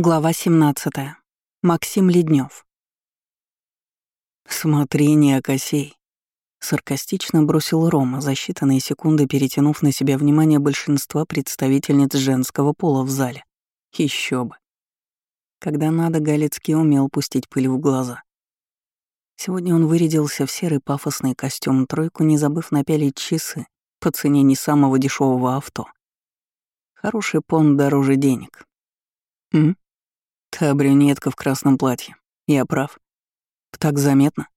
Глава 17. Максим Леднев. «Смотри, не окосей», — саркастично бросил Рома, за считанные секунды перетянув на себя внимание большинства представительниц женского пола в зале. Еще бы. Когда надо, Галицкий умел пустить пыль в глаза. Сегодня он вырядился в серый пафосный костюм тройку, не забыв напялить часы по цене не самого дешевого авто. Хороший понт дороже денег. М? Та брюнетка в красном платье. Я прав. Так заметно.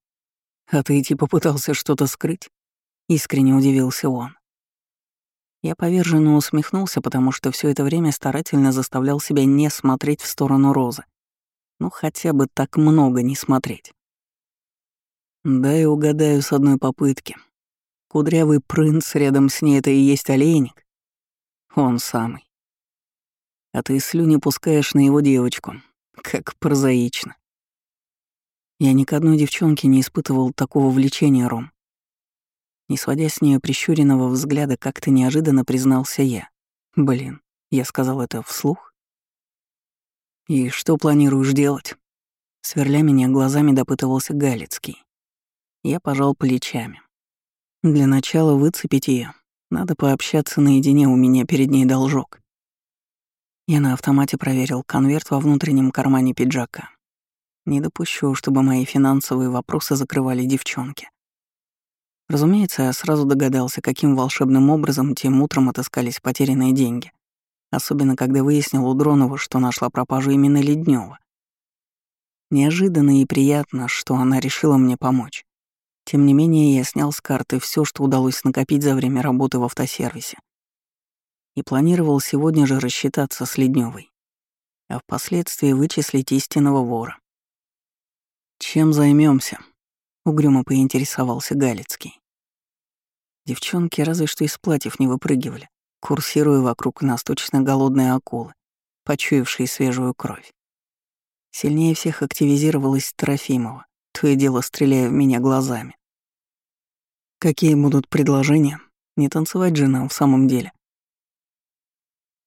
А ты типа пытался что-то скрыть? Искренне удивился он. Я поверженно усмехнулся, потому что все это время старательно заставлял себя не смотреть в сторону Розы. Ну, хотя бы так много не смотреть. Да и угадаю с одной попытки. Кудрявый принц рядом с ней — это и есть олейник. Он самый а ты слюни пускаешь на его девочку. Как прозаично. Я ни к одной девчонке не испытывал такого влечения, Ром. Не сводя с нее прищуренного взгляда, как-то неожиданно признался я. Блин, я сказал это вслух. «И что планируешь делать?» Сверля меня глазами допытывался Галицкий. Я пожал плечами. Для начала выцепить ее. Надо пообщаться наедине, у меня перед ней должок. Я на автомате проверил конверт во внутреннем кармане пиджака. Не допущу, чтобы мои финансовые вопросы закрывали девчонки. Разумеется, я сразу догадался, каким волшебным образом тем утром отыскались потерянные деньги. Особенно, когда выяснил у Дронова, что нашла пропажу именно Леднева. Неожиданно и приятно, что она решила мне помочь. Тем не менее, я снял с карты все, что удалось накопить за время работы в автосервисе и планировал сегодня же рассчитаться с Ледневой, а впоследствии вычислить истинного вора. «Чем займемся? угрюмо поинтересовался Галицкий. Девчонки разве что из платьев не выпрыгивали, курсируя вокруг нас точно голодные акулы, почуявшие свежую кровь. Сильнее всех активизировалась Трофимова, то и дело стреляя в меня глазами. Какие будут предложения? Не танцевать же нам в самом деле.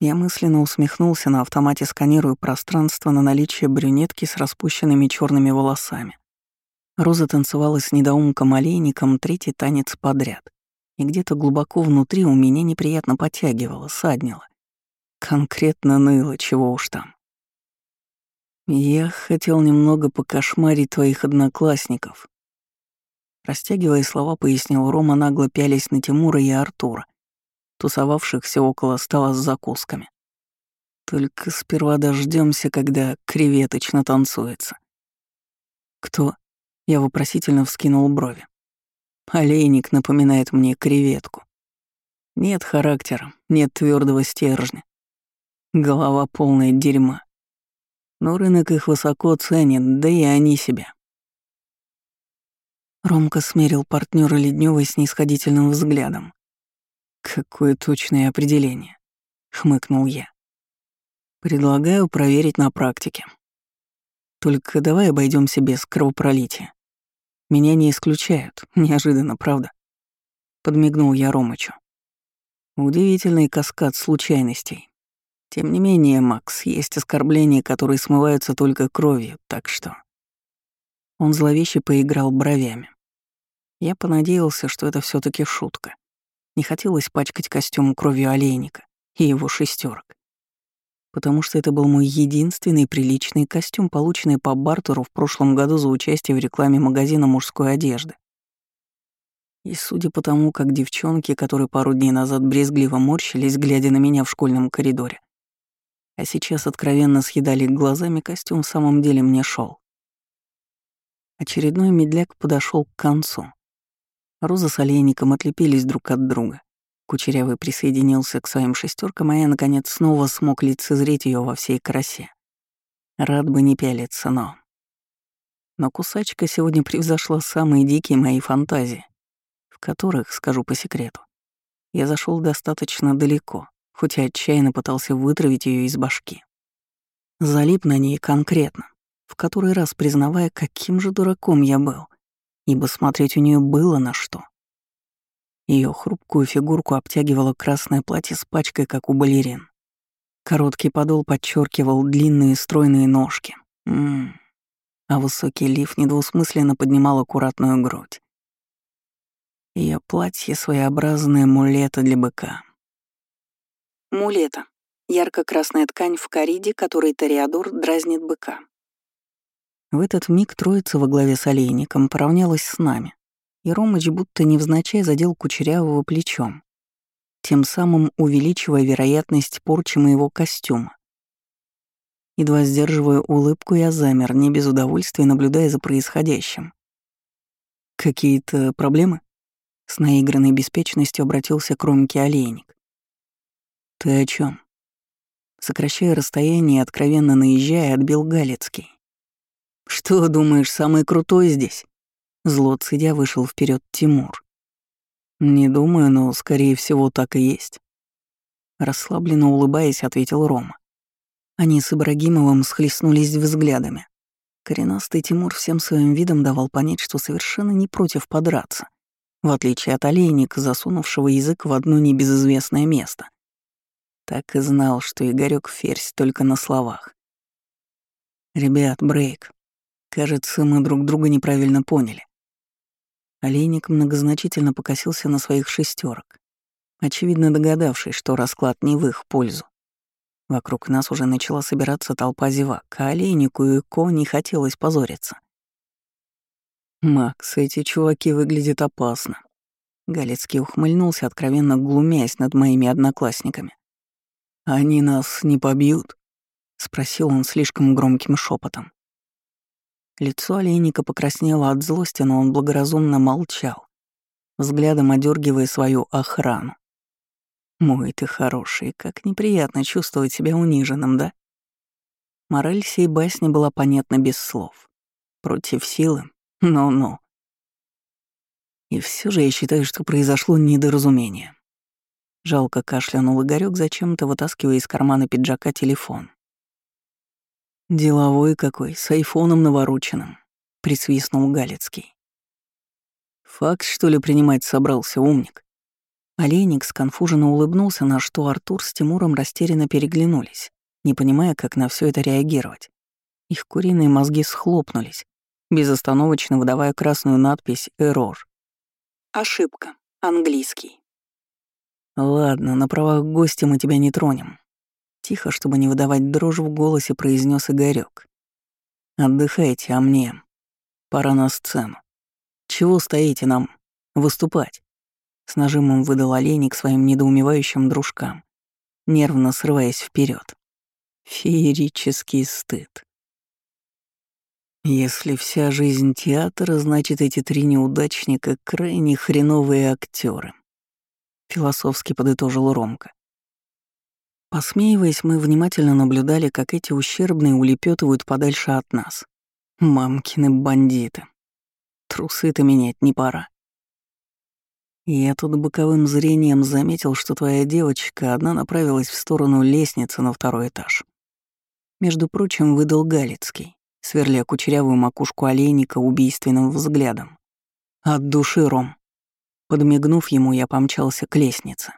Я мысленно усмехнулся на автомате, сканируя пространство на наличие брюнетки с распущенными черными волосами. Роза танцевала с недоумком-олейником третий танец подряд. И где-то глубоко внутри у меня неприятно подтягивало, саднило. Конкретно ныло, чего уж там. Я хотел немного покошмарить твоих одноклассников. Растягивая слова, пояснил Рома, нагло пялись на Тимура и Артура, тусовавшихся около стола с закусками. Только сперва дождемся, когда креветочно танцуется. Кто? Я вопросительно вскинул брови. Олейник напоминает мне креветку. Нет характера, нет твердого стержня. Голова полная дерьма. Но рынок их высоко ценит, да и они себя. Ромка смерил партнера Леднёва снисходительным взглядом. Какое точное определение, хмыкнул я. Предлагаю проверить на практике. Только давай обойдемся без кровопролития. Меня не исключают, неожиданно, правда? Подмигнул я Ромычу. Удивительный каскад случайностей. Тем не менее, Макс, есть оскорбления, которые смываются только кровью, так что... Он зловеще поиграл бровями. Я понадеялся, что это все таки шутка. Не хотелось пачкать костюм кровью олейника и его шестерок, потому что это был мой единственный приличный костюм, полученный по бартеру в прошлом году за участие в рекламе магазина мужской одежды. И судя по тому, как девчонки, которые пару дней назад брезгливо морщились, глядя на меня в школьном коридоре, а сейчас откровенно съедали глазами, костюм в самом деле мне шел. Очередной медляк подошел к концу. Роза с олейником отлепились друг от друга. Кучерявый присоединился к своим шестеркам, а я, наконец, снова смог лицезреть ее во всей красе. Рад бы не пялиться, но... Но кусачка сегодня превзошла самые дикие мои фантазии, в которых, скажу по секрету, я зашел достаточно далеко, хоть и отчаянно пытался вытравить ее из башки. Залип на ней конкретно, в который раз признавая, каким же дураком я был ибо смотреть у нее было на что. Ее хрупкую фигурку обтягивало красное платье с пачкой, как у балерин. Короткий подол подчеркивал длинные стройные ножки. М -м -м. А высокий лиф недвусмысленно поднимал аккуратную грудь. Ее платье — своеобразное мулета для быка. Мулета — ярко-красная ткань в кориде, которой Ториадор дразнит быка. В этот миг троица во главе с олейником поравнялась с нами, и Ромыч будто невзначай задел кучерявого плечом, тем самым увеличивая вероятность порчи моего костюма. Едва сдерживая улыбку, я замер, не без удовольствия наблюдая за происходящим. «Какие-то проблемы?» С наигранной беспечностью обратился к Ромке олейник. «Ты о чем? Сокращая расстояние и откровенно наезжая, отбил Галицкий. «Что, думаешь, самый крутой здесь?» Зло цедя вышел вперед Тимур. «Не думаю, но, скорее всего, так и есть». Расслабленно улыбаясь, ответил Рома. Они с Ибрагимовым схлестнулись взглядами. Коренастый Тимур всем своим видом давал понять, что совершенно не против подраться, в отличие от олейника, засунувшего язык в одно небезызвестное место. Так и знал, что Игорёк ферзь только на словах. «Ребят, брейк. Кажется, мы друг друга неправильно поняли». Олейник многозначительно покосился на своих шестерок, очевидно догадавшись, что расклад не в их пользу. Вокруг нас уже начала собираться толпа зевак, а олейнику и Ко не хотелось позориться. «Макс, эти чуваки выглядят опасно». Галецкий ухмыльнулся, откровенно глумясь над моими одноклассниками. «Они нас не побьют?» — спросил он слишком громким шепотом. Лицо олейника покраснело от злости, но он благоразумно молчал, взглядом одергивая свою охрану. Мой ты хороший, как неприятно чувствовать себя униженным, да? Мораль сей басни была понятна без слов. Против силы? Ну-ну. И все же я считаю, что произошло недоразумение. Жалко кашлянул Игорёк, зачем-то вытаскивая из кармана пиджака телефон. «Деловой какой, с айфоном навороченным», — присвистнул Галицкий. «Факт, что ли, принимать собрался, умник?» Олейник сконфуженно улыбнулся, на что Артур с Тимуром растерянно переглянулись, не понимая, как на все это реагировать. Их куриные мозги схлопнулись, безостановочно выдавая красную надпись «Эррор». Ошибка. Английский. «Ладно, на правах гостя мы тебя не тронем». Тихо, чтобы не выдавать дрожь в голосе, произнес Игорёк. «Отдыхайте, а мне. Пора на сцену. Чего стоите нам? Выступать?» С нажимом выдал олейник своим недоумевающим дружкам, нервно срываясь вперед. Феерический стыд. Если вся жизнь театра, значит, эти три неудачника — крайне хреновые актеры. Философски подытожил Ромка. Посмеиваясь, мы внимательно наблюдали, как эти ущербные улепетывают подальше от нас. Мамкины бандиты. Трусы-то менять не пора. Я тут боковым зрением заметил, что твоя девочка одна направилась в сторону лестницы на второй этаж. Между прочим, выдал Галицкий, сверля кучерявую макушку олейника убийственным взглядом. От души, Ром. Подмигнув ему, я помчался к лестнице.